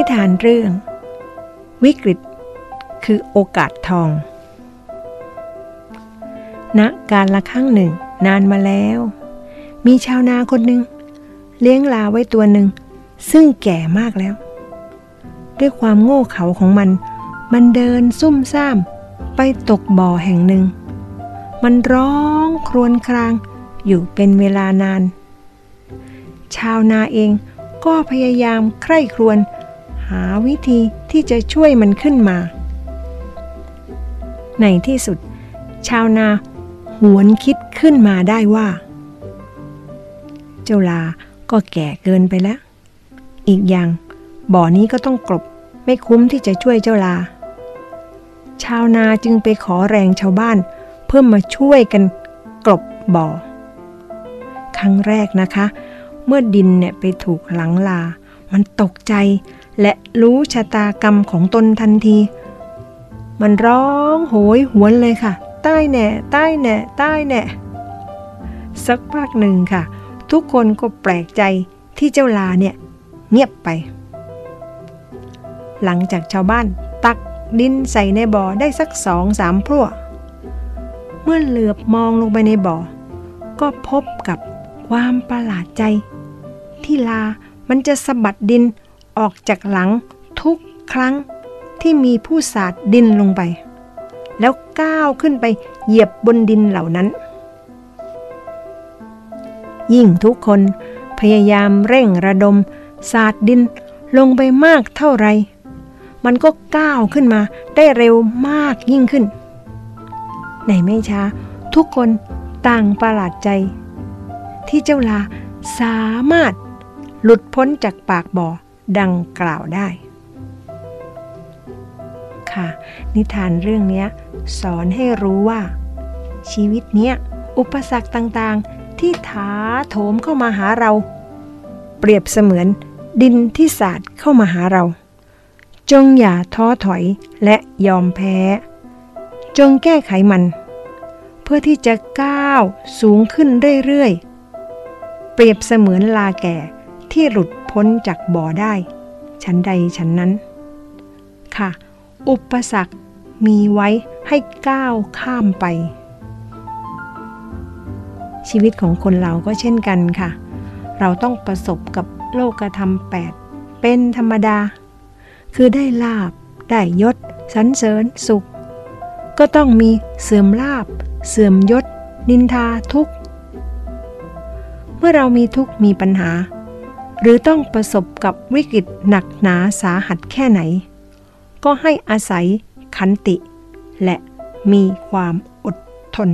นิทานเรื่อง วิกฤต คือโอกาสทอง ณการละครั้งหนึ่ง นานมาแล้ว มีชาวนาคนหนึ่ง เลี้ยงลาไว้ตัวหนึ่ง ซึ่งแก่มากแล้ว ด้วยความโง่เขลาของมัน มันเดินซุ่มซ่าม ไปตกบ่อแห่งหนึ่ง มันร้องครวญครางอยู่เป็นเวลานาน ชาวนาเองก็พยายามใคร่ครวญ หาวิธีที่จะช่วยมันขึ้นมา ในที่สุด ชาวนาหวนคิดขึ้นมาได้ว่า เจ้าลาก็แก่เกินไปแล้ว อีกอย่าง บ่อนี้ก็ต้องกลบไม่คุ้มที่จะช่วยเจ้าลา ชาวนาจึงไปขอแรงชาวบ้าน เพื่อมาช่วยกันกลบบ่อ ครั้งแรกนะคะ เมื่อดินเนี่ยไปถูกหลังลา มันตกใจ และรู้ชะตากรรมของตนทันที มันร้องโหยหวนเลยค่ะ ใต้แน่ ใต้แน่ ใต้แน่ สักพักหนึ่งค่ะ ทุกคนก็แปลกใจที่เจ้าลาเนี่ย เงียบไป หลังจากชาวบ้านตักดินใส่ในบ่อได้สักสองสามพรั่ว เมื่อเหลือบมองลงไปในบ่อ ก็พบกับความประหลาดใจ ที่ลามันจะสะบัดดิน ออกจากหลังทุกครั้งที่มีผู้สาดดินลงไป แล้วก้าวขึ้นไปเหยียบบนดินเหล่านั้น ยิ่งทุกคนพยายามเร่งระดม สาดดินลงไปมากเท่าไร มันก็ก้าวขึ้นมาได้เร็วมากยิ่งขึ้น ในไม่ช้าทุกคนต่างประหลาดใจ ที่เจ้าลาสามารถหลุดพ้นจากปากบ่อ ดังกล่าวได้ ค่ะ นิทานเรื่องนี้สอนให้รู้ว่า ชีวิตเนี้ยอุปสรรคต่างๆที่ถาโถมเข้ามาหาเรา เปรียบเสมือนดินที่สาดเข้ามาหาเรา จงอย่าท้อถอยและยอมแพ้ จงแก้ไขมัน เพื่อที่จะก้าวสูงขึ้นเรื่อยๆ เปรียบเสมือนลาแก่ ที่หลุดพ้นจากบ่อได้ ชั้นใดชั้นนั้น ค่ะ อุปสรรคมีไว้ให้ก้าวข้ามไป ชีวิตของคนเราก็เช่นกันค่ะ เราต้องประสบกับโลกธรรมแปดเป็นธรรมดา คือได้ลาบ ได้ยศสันเสริญสุข ก็ต้องมีเสื่อมลาบ เสื่อมยศ นินทาทุกข์ เมื่อเรามีทุกข์มีปัญหา หรือต้องประสบกับวิกฤตหนักหนาสาหัสแค่ไหน ก็ให้อาศัยขันติ และมีความอดทน